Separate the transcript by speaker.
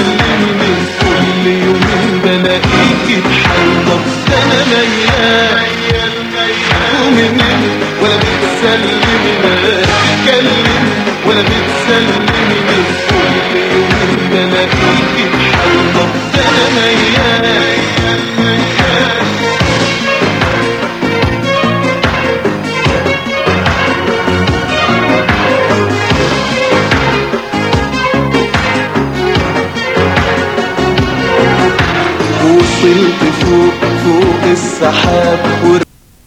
Speaker 1: بتسلمني كل يوم بلاقيكي بحال ده انا ميال ومنين ولا بتسلمني تتكلم ولا بتسلمني كل وصلت فوق فوق السحاب